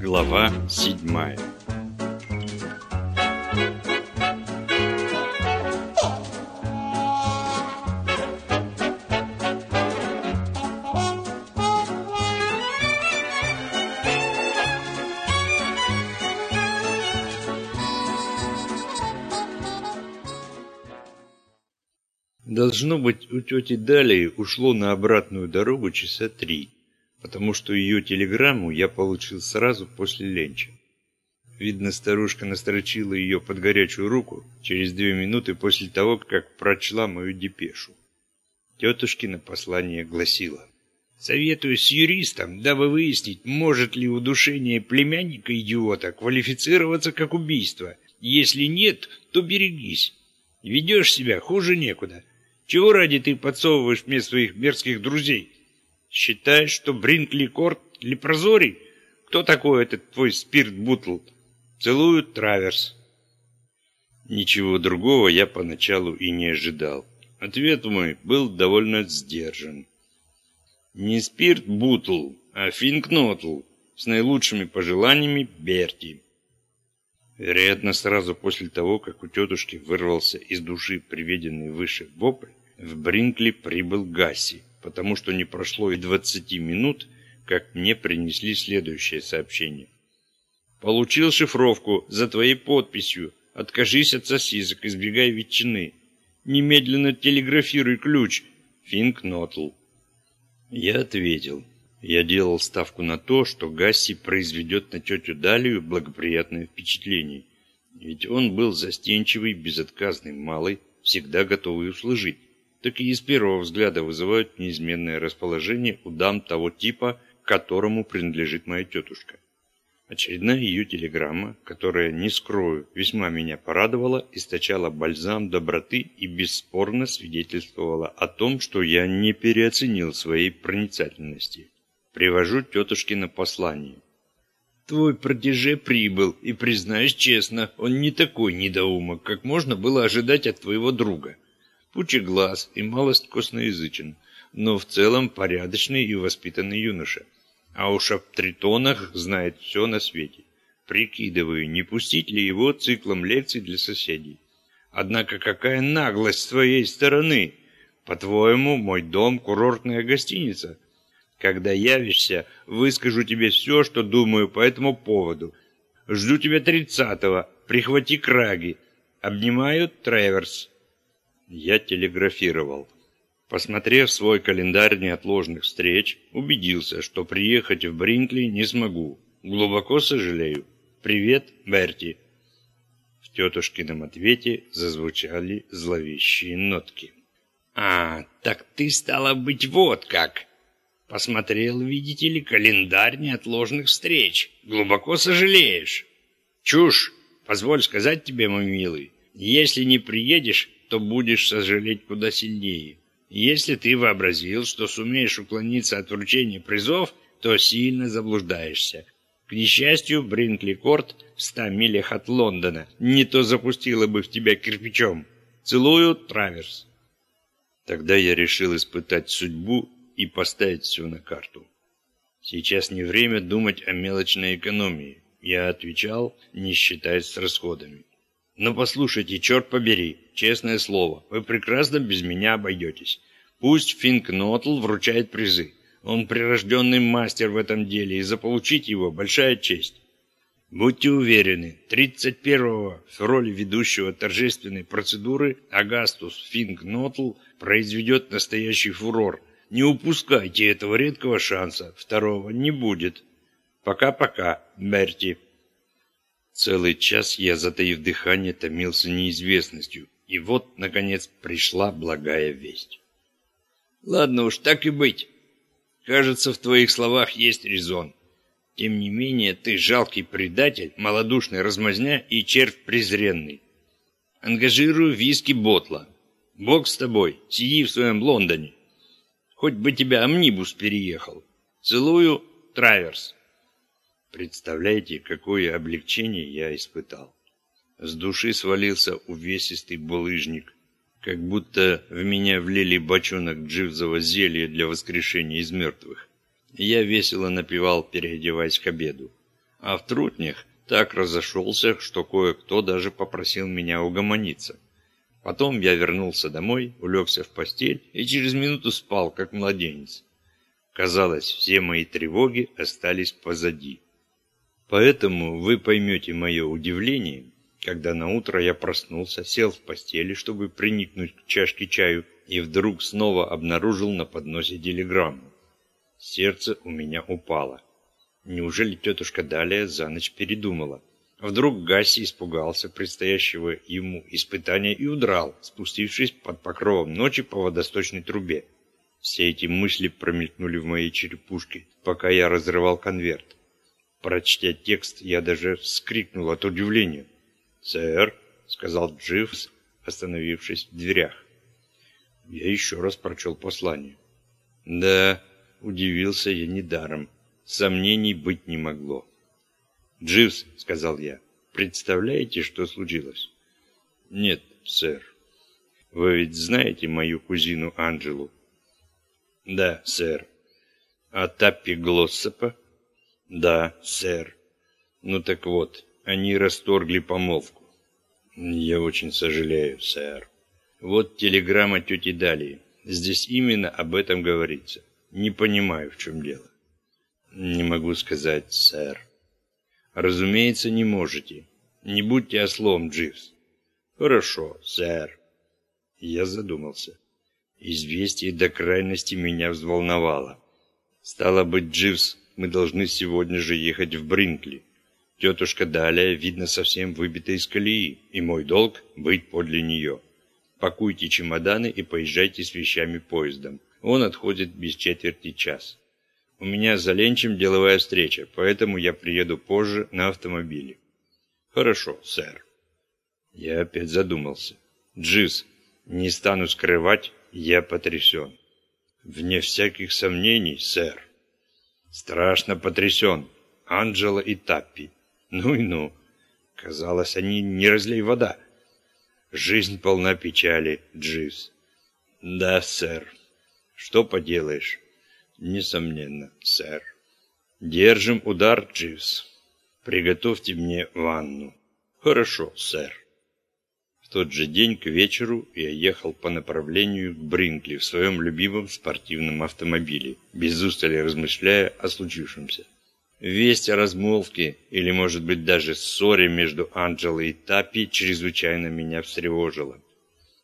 Глава седьмая. Должно быть, у тети Далии ушло на обратную дорогу часа три, потому что ее телеграмму я получил сразу после ленча. Видно, старушка настрочила ее под горячую руку через две минуты после того, как прочла мою депешу. Тетушкино послание гласило. «Советую с юристом, дабы выяснить, может ли удушение племянника-идиота квалифицироваться как убийство. Если нет, то берегись. Ведешь себя хуже некуда. Чего ради ты подсовываешь мне своих мерзких друзей? Считаешь, что Бринкли Корт лепрозорий? Кто такой этот твой спирт-бутл? Целую Траверс. Ничего другого я поначалу и не ожидал. Ответ мой был довольно сдержан. Не спирт-бутл, а финкнотл с наилучшими пожеланиями Берти. Вероятно, сразу после того, как у тетушки вырвался из души приведенный выше вопль, в Бринкли прибыл Гасси, потому что не прошло и двадцати минут, как мне принесли следующее сообщение. «Получил шифровку за твоей подписью. Откажись от сосисок, избегай ветчины. Немедленно телеграфируй ключ. Финк Нотл». Я ответил. Я делал ставку на то, что Гасси произведет на тетю Далию благоприятное впечатление. Ведь он был застенчивый, безотказный малый, всегда готовый услужить. Так и из первого взгляда вызывают неизменное расположение у дам того типа, которому принадлежит моя тетушка. Очередная ее телеграмма, которая, не скрою, весьма меня порадовала, источала бальзам доброты и бесспорно свидетельствовала о том, что я не переоценил своей проницательности. Привожу тетушкино послание. Твой протеже прибыл, и, признаюсь честно, он не такой недоумок, как можно было ожидать от твоего друга. Пучеглаз и малость косноязычен, но в целом порядочный и воспитанный юноша. А уж об тритонах знает все на свете. Прикидываю, не пустить ли его циклом лекций для соседей. Однако какая наглость с твоей стороны! По-твоему, мой дом – курортная гостиница – когда явишься, выскажу тебе все, что думаю по этому поводу. Жду тебя тридцатого. Прихвати краги. Обнимаю, Треверс. Я телеграфировал. Посмотрев свой календарь неотложных встреч, убедился, что приехать в Бринкли не смогу. Глубоко сожалею. Привет, Берти. В тетушкином ответе зазвучали зловещие нотки. «А, так ты, стала быть, вот как!» Посмотрел, видите ли, календарь неотложных встреч. Глубоко сожалеешь. Чушь. Позволь сказать тебе, мой милый, если не приедешь, то будешь сожалеть куда сильнее. Если ты вообразил, что сумеешь уклониться от вручения призов, то сильно заблуждаешься. К несчастью, Бринкли-Корт в ста милях от Лондона не то запустила бы в тебя кирпичом. Целую, Траверс. Тогда я решил испытать судьбу и поставить все на карту. Сейчас не время думать о мелочной экономии. Я отвечал, не считаясь с расходами. Но послушайте, черт побери, честное слово, вы прекрасно без меня обойдетесь. Пусть Финкнотл вручает призы. Он прирожденный мастер в этом деле, и заполучить его – большая честь. Будьте уверены, 31-го в роли ведущего торжественной процедуры Агастус Финкнотл произведет настоящий фурор, не упускайте этого редкого шанса. Второго не будет. Пока-пока, Мерти. Целый час я, затаив дыхание, томился неизвестностью. И вот, наконец, пришла благая весть. Ладно уж, так и быть. Кажется, в твоих словах есть резон. Тем не менее, ты жалкий предатель, малодушный размазня и червь презренный. Ангажирую виски Ботла. Бог с тобой, сиди в своем Лондоне. Хоть бы тебя амнибус переехал. Целую, Траверс. Представляете, какое облегчение я испытал. С души свалился увесистый булыжник, как будто в меня влили бочонок дживзового зелья для воскрешения из мертвых. Я весело напевал, переодеваясь к обеду. А в трутнях так разошелся, что кое-кто даже попросил меня угомониться. Потом я вернулся домой, улегся в постель и через минуту спал, как младенец. Казалось, все мои тревоги остались позади. Поэтому вы поймете мое удивление, когда на утро я проснулся, сел в постели, чтобы приникнуть к чашке чаю, и вдруг снова обнаружил на подносе телеграмму. Сердце у меня упало. Неужели тетушка Далия за ночь передумала? Вдруг Гасси испугался предстоящего ему испытания и удрал, спустившись под покровом ночи по водосточной трубе. Все эти мысли промелькнули в моей черепушке, пока я разрывал конверт. Прочтя текст, я даже вскрикнул от удивления. «Сэр», — сказал Дживс, остановившись в дверях. Я еще раз прочел послание. Да, удивился я недаром. Сомнений быть не могло. «Дживс», — сказал я, — «представляете, что случилось?» «Нет, сэр». «Вы ведь знаете мою кузину Анджелу?» «Да, сэр». «А Таппи Глоссопа?» «Да, сэр». «Ну так вот, они расторгли помолвку». «Я очень сожалею, сэр». «Вот телеграмма тети Далии. Здесь именно об этом говорится. Не понимаю, в чем дело». «Не могу сказать, сэр». «Разумеется, не можете. Не будьте ослом, Дживс». «Хорошо, сэр». Я задумался. Известие до крайности меня взволновало. Стало быть, Дживс, мы должны сегодня же ехать в Бринкли. Тетушка Далия, видно, совсем выбита из колеи, и мой долг — быть подле нее. Пакуйте чемоданы и поезжайте с вещами поездом. Он отходит без четверти час. У меня за Ленчем деловая встреча, поэтому я приеду позже на автомобиле. Хорошо, сэр. Я опять задумался. Джиз, не стану скрывать, я потрясен. Вне всяких сомнений, сэр. Страшно потрясен. Анджела и Таппи. Ну и ну. Казалось, они не разлей вода. Жизнь полна печали, Джиз. Да, сэр. Что поделаешь? Несомненно, сэр. Держим удар, Дживс. Приготовьте мне ванну. Хорошо, сэр. В тот же день к вечеру я ехал по направлению к Бринкли в своем любимом спортивном автомобиле, без устали размышляя о случившемся. Весть о размолвке, или, может быть, даже ссоре между Анджелой и Тапи чрезвычайно меня встревожила.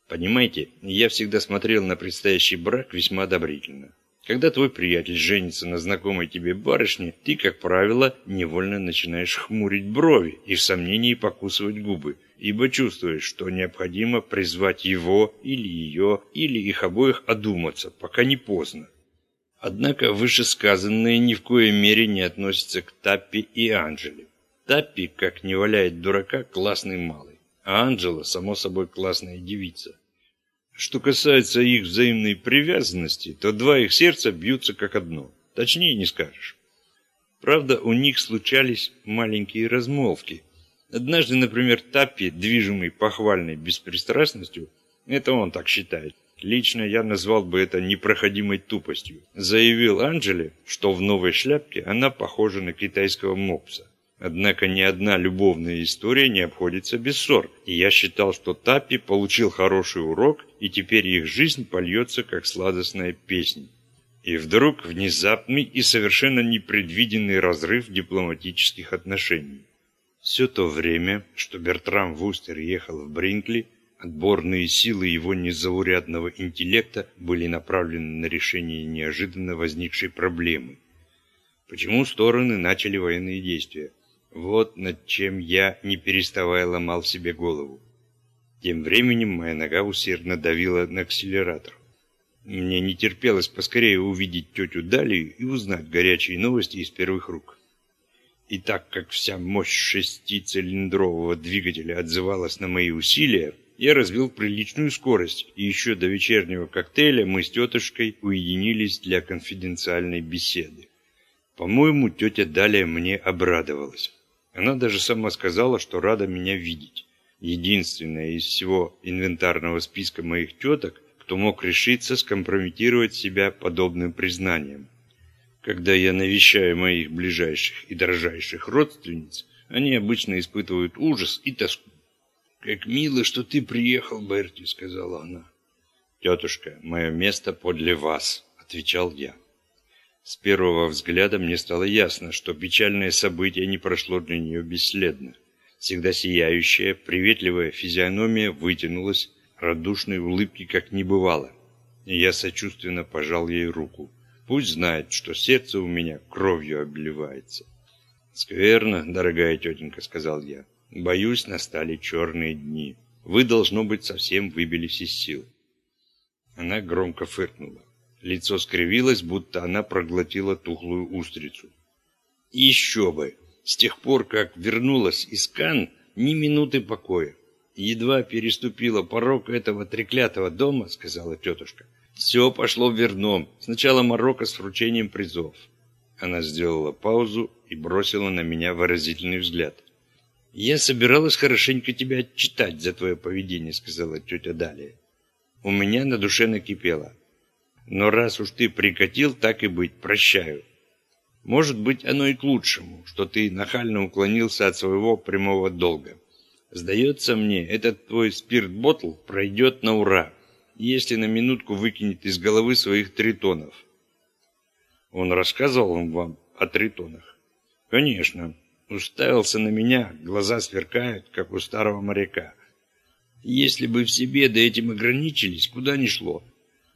Понимаете, я всегда смотрел на предстоящий брак весьма одобрительно. Когда твой приятель женится на знакомой тебе барышне, ты, как правило, невольно начинаешь хмурить брови и в сомнении покусывать губы, ибо чувствуешь, что необходимо призвать его или ее, или их обоих одуматься, пока не поздно. Однако вышесказанное ни в коей мере не относится к Таппи и Анжеле. Таппи, как не валяет дурака, классный малый, а Анжела, само собой, классная девица. Что касается их взаимной привязанности, то два их сердца бьются как одно. Точнее не скажешь. Правда, у них случались маленькие размолвки. Однажды, например, Таппи, движимый похвальной беспристрастностью, это он так считает, лично я назвал бы это непроходимой тупостью, заявил Анджеле, что в новой шляпке она похожа на китайского мопса. Однако ни одна любовная история не обходится без ссор, и я считал, что Таппи получил хороший урок, и теперь их жизнь польется, как сладостная песня. И вдруг внезапный и совершенно непредвиденный разрыв дипломатических отношений. Все то время, что Бертрам Вустер ехал в Бринкли, отборные силы его незаурядного интеллекта были направлены на решение неожиданно возникшей проблемы. Почему стороны начали военные действия? Вот над чем я, не переставая, ломал себе голову. Тем временем моя нога усердно давила на акселератор. Мне не терпелось поскорее увидеть тетю Далию и узнать горячие новости из первых рук. И так как вся мощь шестицилиндрового двигателя отзывалась на мои усилия, я развил приличную скорость, и еще до вечернего коктейля мы с тетушкой уединились для конфиденциальной беседы. По-моему, тетя Далия мне обрадовалась. Она даже сама сказала, что рада меня видеть. Единственная из всего инвентарного списка моих теток, кто мог решиться скомпрометировать себя подобным признанием. Когда я навещаю моих ближайших и дорожайших родственниц, они обычно испытывают ужас и тоску. «Как мило, что ты приехал, Берти», — сказала она. «Тетушка, мое место подле вас», — отвечал я. С первого взгляда мне стало ясно, что печальное событие не прошло для нее бесследно. Всегда сияющая, приветливая физиономия вытянулась, радушной улыбки как не бывало. И я сочувственно пожал ей руку. Пусть знает, что сердце у меня кровью обливается. «Скверно, дорогая тетенька», — сказал я. «Боюсь, настали черные дни. Вы, должно быть, совсем выбились из сил». Она громко фыркнула. Лицо скривилось, будто она проглотила тухлую устрицу. «Еще бы! С тех пор, как вернулась из Кан, ни минуты покоя. Едва переступила порог этого треклятого дома, сказала тетушка. Все пошло верном. Сначала Марокко с вручением призов. Она сделала паузу и бросила на меня выразительный взгляд. «Я собиралась хорошенько тебя отчитать за твое поведение», — сказала тетя Далия. У меня на душе накипело. «Но раз уж ты прикатил, так и быть, прощаю. Может быть, оно и к лучшему, что ты нахально уклонился от своего прямого долга. Сдается мне, этот твой спирт-ботл пройдет на ура, если на минутку выкинет из головы своих тритонов. Он рассказывал вам о тритонах? Конечно. Уставился на меня, глаза сверкают, как у старого моряка. Если бы в себе до этим ограничились, куда ни шло.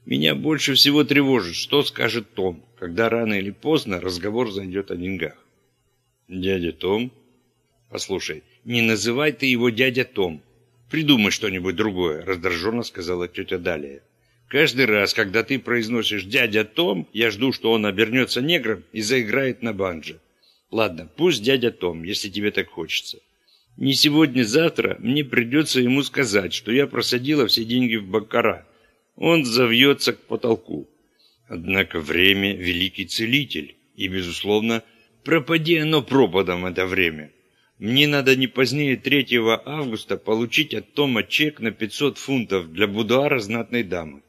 Меня больше всего тревожит, что скажет Том когда рано или поздно разговор зайдет о деньгах. Дядя Том? Послушай, не называй ты его дядя Том. Придумай что-нибудь другое, раздраженно сказала тетя Далия. Каждый раз, когда ты произносишь «дядя Том», я жду, что он обернется негром и заиграет на банджо. Ладно, пусть дядя Том, если тебе так хочется. Не сегодня-завтра мне придется ему сказать, что я просадила все деньги в Баккара. Он завьется к потолку. Однако время – великий целитель, и, безусловно, пропади оно пропадом это время. Мне надо не позднее 3 августа получить от Тома чек на 500 фунтов для будуара знатной дамы.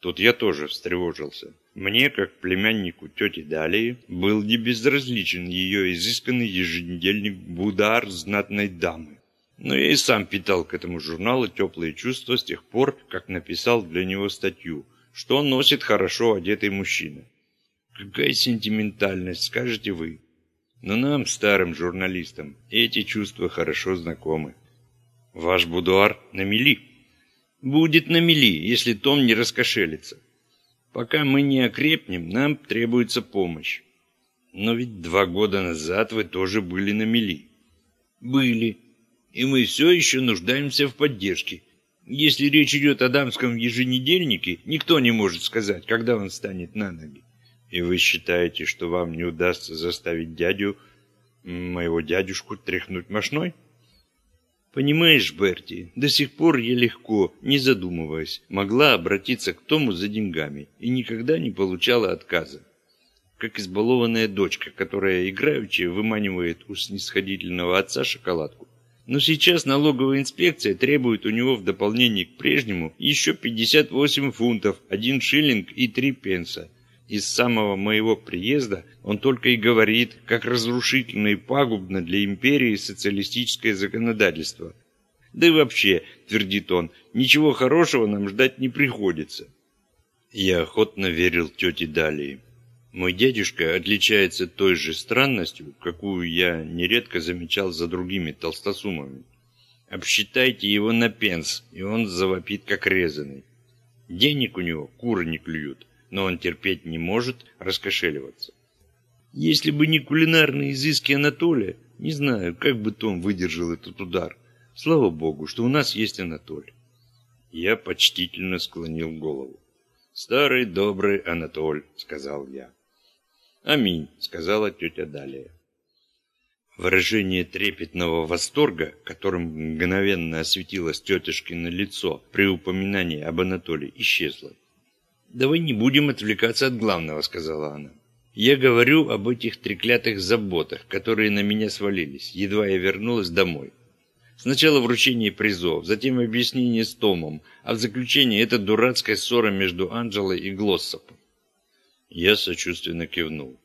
Тут я тоже встревожился. Мне, как племяннику тети Далии, был не безразличен ее изысканный еженедельник «Будар знатной дамы». Но я и сам питал к этому журналу теплые чувства с тех пор, как написал для него статью – что носит хорошо одетый мужчина. Какая сентиментальность, скажете вы. Но нам, старым журналистам, эти чувства хорошо знакомы. Ваш будуар на мели. Будет на мели, если Том не раскошелится. Пока мы не окрепнем, нам требуется помощь. Но ведь два года назад вы тоже были на мели. Были. И мы все еще нуждаемся в поддержке. Если речь идет о дамском еженедельнике, никто не может сказать, когда он станет на ноги. И вы считаете, что вам не удастся заставить дядю, моего дядюшку, тряхнуть мошной? Понимаешь, Берти, до сих пор я легко, не задумываясь, могла обратиться к Тому за деньгами и никогда не получала отказа. Как избалованная дочка, которая играючи выманивает у снисходительного отца шоколадку. Но сейчас налоговая инспекция требует у него в дополнение к прежнему еще 58 фунтов, 1 шиллинг и 3 пенса. И с самого моего приезда он только и говорит, как разрушительно и пагубно для империи социалистическое законодательство. Да и вообще, твердит он, ничего хорошего нам ждать не приходится. Я охотно верил тете Далии. Мой дядюшка отличается той же странностью, какую я нередко замечал за другими толстосумами. Обсчитайте его на пенс, и он завопит как резанный. Денег у него куры не клюют, но он терпеть не может раскошеливаться. Если бы не кулинарные изыски Анатолия, не знаю, как бы Том выдержал этот удар. Слава богу, что у нас есть Анатолий. Я почтительно склонил голову. «Старый добрый Анатоль», — сказал я. «Аминь», — сказала тетя Далия. Выражение трепетного восторга, которым мгновенно осветилось тетушкино лицо при упоминании об Анатолии, исчезло. «Давай не будем отвлекаться от главного», — сказала она. «Я говорю об этих треклятых заботах, которые на меня свалились, едва я вернулась домой. Сначала вручение призов, затем объяснение с Томом, а в заключение эта дурацкая ссора между Анджелой и Глоссопом. Я сочувственно кивнул.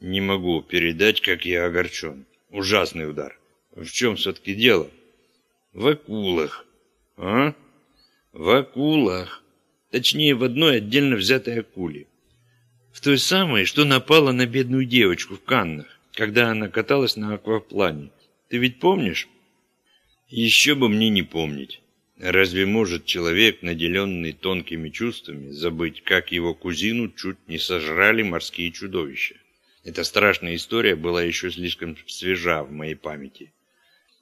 Не могу передать, как я огорчен. Ужасный удар. В чем все-таки дело? В акулах. А? В акулах. Точнее, в одной отдельно взятой акуле. В той самой, что напала на бедную девочку в Каннах, когда она каталась на акваплане. Ты ведь помнишь? Еще бы мне не помнить. Разве может человек, наделенный тонкими чувствами, забыть, как его кузину чуть не сожрали морские чудовища? Эта страшная история была еще слишком свежа в моей памяти.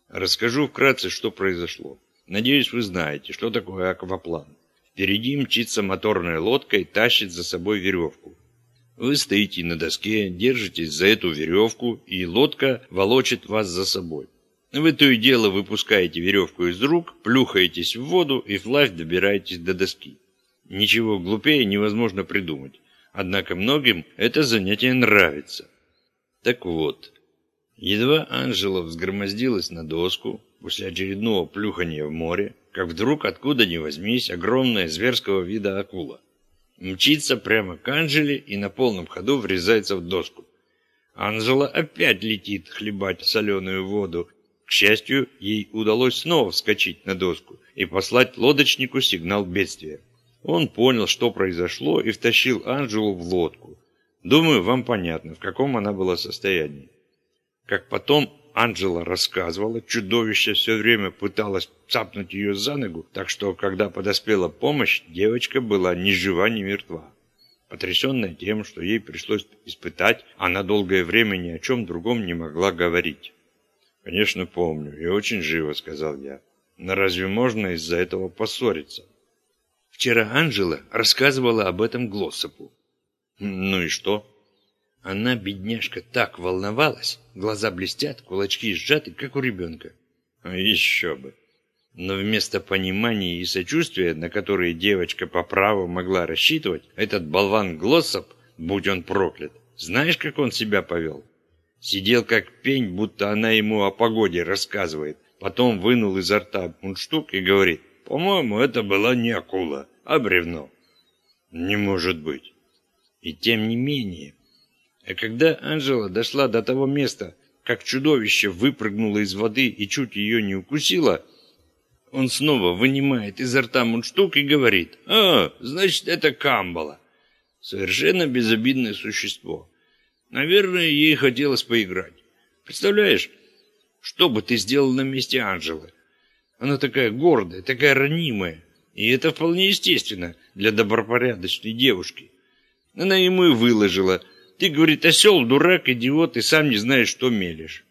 Расскажу вкратце, что произошло. Надеюсь, вы знаете, что такое акваплан. Впереди мчится моторная лодка и тащит за собой веревку. Вы стоите на доске, держитесь за эту веревку, и лодка волочит вас за собой. Вы то и дело выпускаете веревку из рук, плюхаетесь в воду и вплавь добираетесь до доски. Ничего глупее невозможно придумать. Однако многим это занятие нравится. Так вот, едва Анжела взгромоздилась на доску после очередного плюхания в море, как вдруг откуда ни возьмись огромная зверского вида акула. Мчится прямо к Анжеле и на полном ходу врезается в доску. Анжела опять летит хлебать соленую воду. К счастью, ей удалось снова вскочить на доску и послать лодочнику сигнал бедствия. Он понял, что произошло, и втащил Анжелу в лодку. Думаю, вам понятно, в каком она была состоянии. Как потом Анжела рассказывала, чудовище все время пыталось цапнуть ее за ногу, так что, когда подоспела помощь, девочка была ни жива, ни мертва. Потрясенная тем, что ей пришлось испытать, она долгое время ни о чем другом не могла говорить. «Конечно, помню, и очень живо», — сказал я. «Но разве можно из-за этого поссориться?» Вчера Анжела рассказывала об этом Глоссопу. Ну и что? Она, бедняжка, так волновалась. Глаза блестят, кулачки сжаты, как у ребенка. А еще бы. Но вместо понимания и сочувствия, на которые девочка по праву могла рассчитывать, этот болван Глоссоп, будь он проклят, знаешь, как он себя повел? Сидел как пень, будто она ему о погоде рассказывает. Потом вынул изо рта мундштук и говорит, по-моему, это была не акула, а бревно. Не может быть. И тем не менее. А когда Анжела дошла до того места, как чудовище выпрыгнуло из воды и чуть ее не укусило, он снова вынимает изо рта мундштук и говорит, «А, значит, это камбала». Совершенно безобидное существо. Наверное, ей хотелось поиграть. Представляешь, что бы ты сделал на месте Анжелы? Она такая гордая, такая ранимая. И это вполне естественно для добропорядочной девушки. Она ему и выложила. Ты, говорит, осел, дурак, идиот, и сам не знаешь, что мелешь.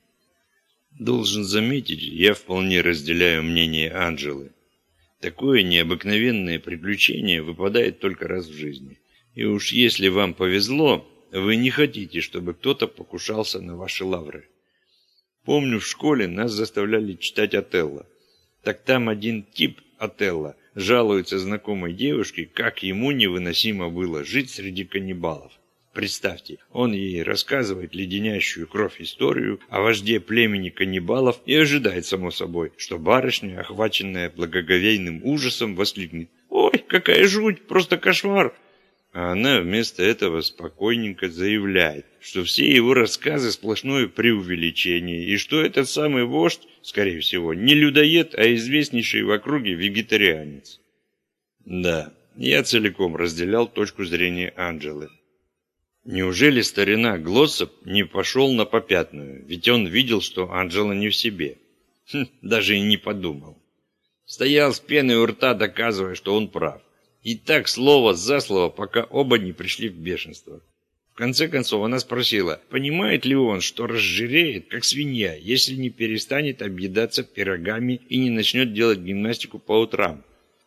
Должен заметить, я вполне разделяю мнение Анжелы. Такое необыкновенное приключение выпадает только раз в жизни. И уж если вам повезло, вы не хотите, чтобы кто-то покушался на ваши лавры. Помню, в школе нас заставляли читать Отелло. Так там один тип Отелло жалуется знакомой девушке, как ему невыносимо было жить среди каннибалов. Представьте, он ей рассказывает леденящую кровь историю о вожде племени каннибалов и ожидает, само собой, что барышня, охваченная благоговейным ужасом, воскликнет «Ой, какая жуть, просто кошмар!» А она вместо этого спокойненько заявляет, что все его рассказы сплошное преувеличение, и что этот самый вождь, скорее всего, не людоед, а известнейший в округе вегетарианец. Да, я целиком разделял точку зрения Анджелы. Неужели старина Глоссоп не пошел на попятную, ведь он видел, что Анджела не в себе? Хм, даже и не подумал. Стоял с пеной у рта, доказывая, что он прав. И так слово за слово, пока оба не пришли в бешенство. В конце концов она спросила, понимает ли он, что разжиреет, как свинья, если не перестанет объедаться пирогами и не начнет делать гимнастику по утрам.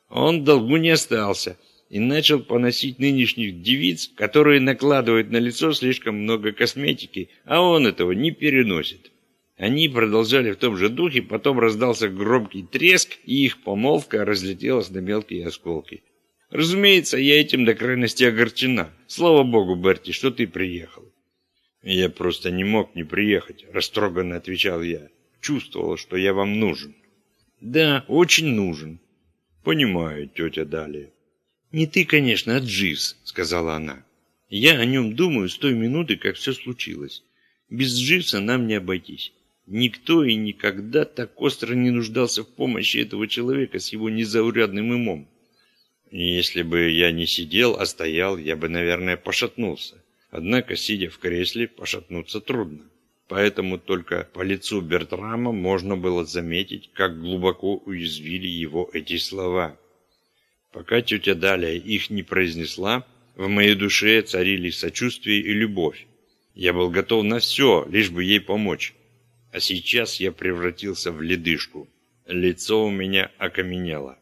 Он долгу не остался и начал поносить нынешних девиц, которые накладывают на лицо слишком много косметики, а он этого не переносит. Они продолжали в том же духе, потом раздался громкий треск, и их помолвка разлетелась на мелкие осколки. Разумеется, я этим до крайности огорчена. Слава богу, Берти, что ты приехал. Я просто не мог не приехать, растроганно отвечал я. Чувствовал, что я вам нужен. Да, очень нужен. Понимаю, тетя Далия. Не ты, конечно, а Дживс, сказала она. Я о нем думаю с той минуты, как все случилось. Без Дживса нам не обойтись. Никто и никогда так остро не нуждался в помощи этого человека с его незаурядным умом. Если бы я не сидел, а стоял, я бы, наверное, пошатнулся. Однако, сидя в кресле, пошатнуться трудно. Поэтому только по лицу Бертрама можно было заметить, как глубоко уязвили его эти слова. Пока тетя Далия их не произнесла, в моей душе царили сочувствие и любовь. Я был готов на все, лишь бы ей помочь. А сейчас я превратился в ледышку. Лицо у меня окаменело.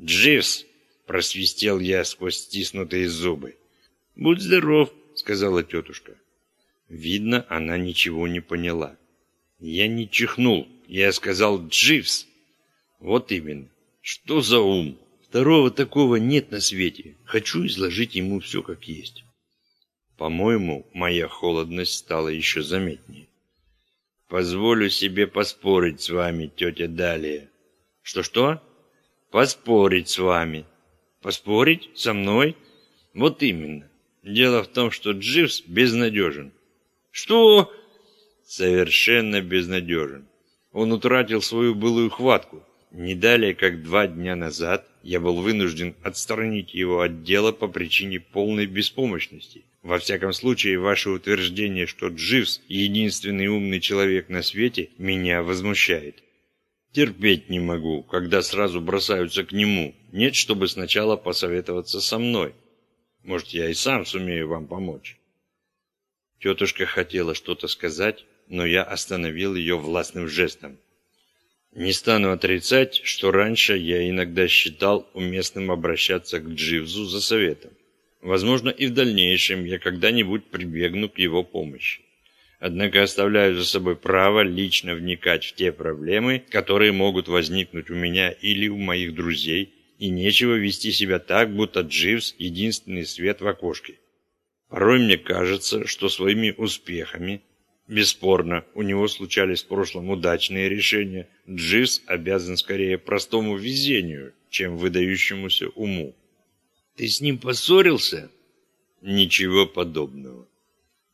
«Дживс!» – просвистел я сквозь стиснутые зубы. «Будь здоров!» – сказала тетушка. Видно, она ничего не поняла. Я не чихнул, я сказал «Дживс!» Вот именно. Что за ум? Второго такого нет на свете. Хочу изложить ему все как есть. По-моему, моя холодность стала еще заметнее. Позволю себе поспорить с вами, тетя Далия. Что-что? Поспорить с вами. Поспорить? Со мной? Вот именно. Дело в том, что Дживс безнадежен. Что? Совершенно безнадежен. Он утратил свою былую хватку. Не далее, как два дня назад, я был вынужден отстранить его от дела по причине полной беспомощности. Во всяком случае, ваше утверждение, что Дживс – единственный умный человек на свете, меня возмущает. Терпеть не могу, когда сразу бросаются к нему. Нет, чтобы сначала посоветоваться со мной. Может, я и сам сумею вам помочь. Тетушка хотела что-то сказать, но я остановил ее властным жестом. Не стану отрицать, что раньше я иногда считал уместным обращаться к Дживзу за советом. Возможно, и в дальнейшем я когда-нибудь прибегну к его помощи. Однако оставляю за собой право лично вникать в те проблемы, которые могут возникнуть у меня или у моих друзей, и нечего вести себя так, будто Дживс – единственный свет в окошке. Порой мне кажется, что своими успехами, бесспорно, у него случались в прошлом удачные решения, Дживс обязан скорее простому везению, чем выдающемуся уму. Ты с ним поссорился? Ничего подобного.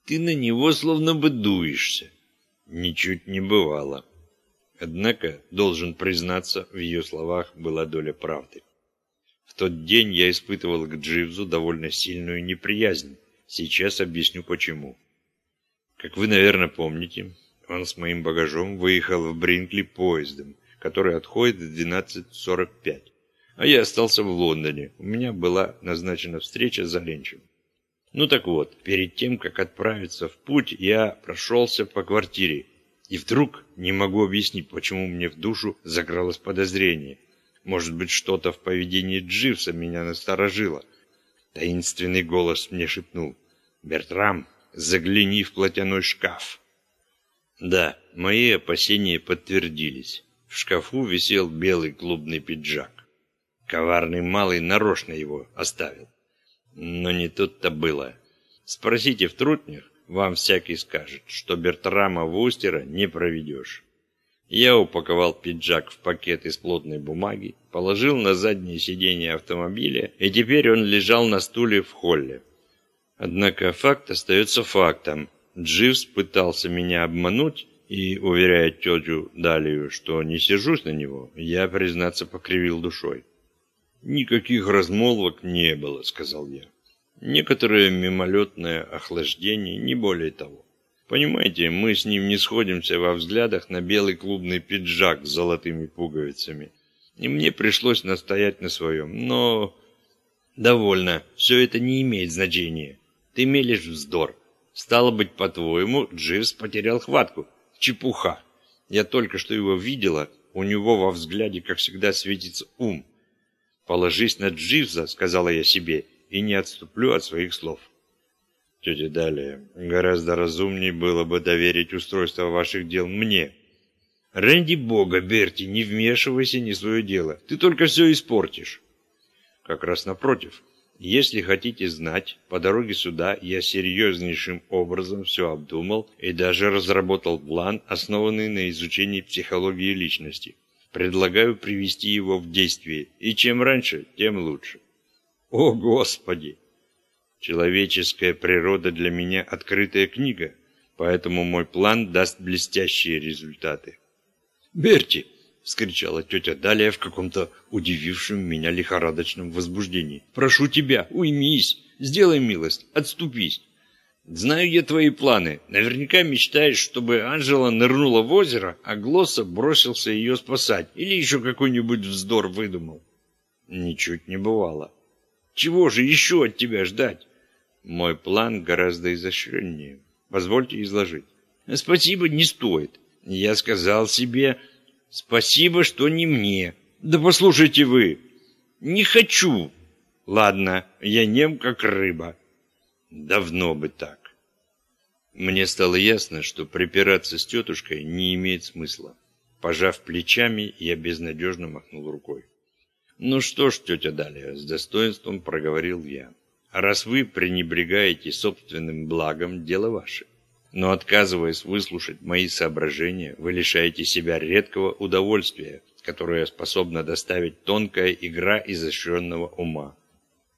Ты на него словно бы дуешься. Ничуть не бывало. Однако, должен признаться, в ее словах была доля правды. В тот день я испытывал к Дживзу довольно сильную неприязнь. Сейчас объясню почему. Как вы, наверное, помните, он с моим багажом выехал в Бринкли поездом, который отходит в 12.45 а я остался в Лондоне. У меня была назначена встреча за ленчем. Ну так вот, перед тем, как отправиться в путь, я прошелся по квартире. И вдруг, не могу объяснить, почему мне в душу закралось подозрение. Может быть, что-то в поведении Дживса меня насторожило. Таинственный голос мне шепнул. «Бертрам, загляни в платяной шкаф». Да, мои опасения подтвердились. В шкафу висел белый клубный пиджак. Коварный малый нарочно его оставил. Но не тут-то было. Спросите в трутнях, вам всякий скажет, что Бертрама Вустера не проведешь. Я упаковал пиджак в пакет из плотной бумаги, положил на заднее сиденье автомобиля, и теперь он лежал на стуле в холле. Однако факт остается фактом. Дживс пытался меня обмануть, и, уверяя тетю Далию, что не сижусь на него, я, признаться, покривил душой. «Никаких размолвок не было», — сказал я. «Некоторое мимолетное охлаждение, не более того. Понимаете, мы с ним не сходимся во взглядах на белый клубный пиджак с золотыми пуговицами. И мне пришлось настоять на своем. Но... Довольно. Все это не имеет значения. Ты мелешь вздор. Стало быть, по-твоему, Дживс потерял хватку. Чепуха. Я только что его видела. У него во взгляде, как всегда, светится ум. «Положись на Дживза», — сказала я себе, — «и не отступлю от своих слов». Тетя Далее, гораздо разумнее было бы доверить устройство ваших дел мне. Рэнди бога, Берти, не вмешивайся не в свое дело. Ты только все испортишь. Как раз напротив. Если хотите знать, по дороге сюда я серьезнейшим образом все обдумал и даже разработал план, основанный на изучении психологии личности. Предлагаю привести его в действие, и чем раньше, тем лучше. О, Господи! Человеческая природа для меня открытая книга, поэтому мой план даст блестящие результаты. «Берти!» — вскричала тетя Далия в каком-то удивившем меня лихорадочном возбуждении. «Прошу тебя, уймись, сделай милость, отступись. Знаю я твои планы. Наверняка мечтаешь, чтобы Анжела нырнула в озеро, а Глосса бросился ее спасать. Или еще какой-нибудь вздор выдумал. Ничуть не бывало. Чего же еще от тебя ждать? Мой план гораздо изощреннее. Позвольте изложить. Спасибо, не стоит. Я сказал себе, спасибо, что не мне. Да послушайте вы. Не хочу. Ладно, я нем как рыба. Давно бы так. Мне стало ясно, что припираться с тетушкой не имеет смысла. Пожав плечами, я безнадежно махнул рукой. «Ну что ж, тетя Далия, с достоинством проговорил я. Раз вы пренебрегаете собственным благом, дело ваше. Но отказываясь выслушать мои соображения, вы лишаете себя редкого удовольствия, которое способна доставить тонкая игра изощренного ума.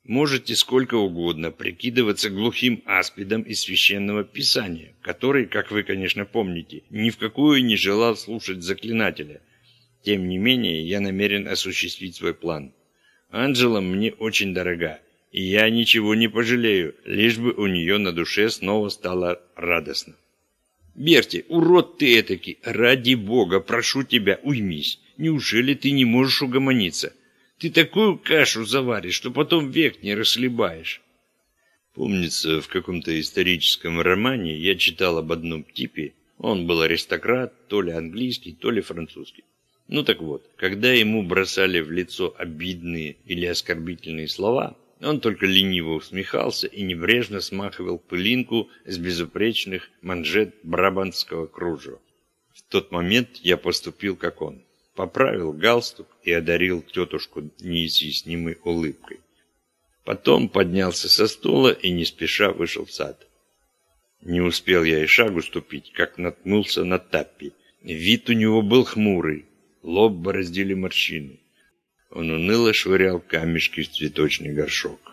Можете сколько угодно прикидываться глухим аспидом из священного писания, который, как вы, конечно, помните, ни в какую не желал слушать заклинателя. Тем не менее, я намерен осуществить свой план. Анжела мне очень дорога, и я ничего не пожалею, лишь бы у нее на душе снова стало радостно. «Берти, урод ты этакий! Ради бога, прошу тебя, уймись! Неужели ты не можешь угомониться? Ты такую кашу заваришь, что потом век не расхлебаешь. Помнится, в каком-то историческом романе я читал об одном типе. Он был аристократ, то ли английский, то ли французский. Ну так вот, когда ему бросали в лицо обидные или оскорбительные слова, он только лениво усмехался и небрежно смахивал пылинку с безупречных манжет брабантского кружева. В тот момент я поступил как он поправил галстук и одарил тетушку неизъяснимой улыбкой. Потом поднялся со стула и не спеша вышел в сад. Не успел я и шагу ступить, как наткнулся на Таппи. Вид у него был хмурый, лоб бороздили морщины. Он уныло швырял камешки в цветочный горшок.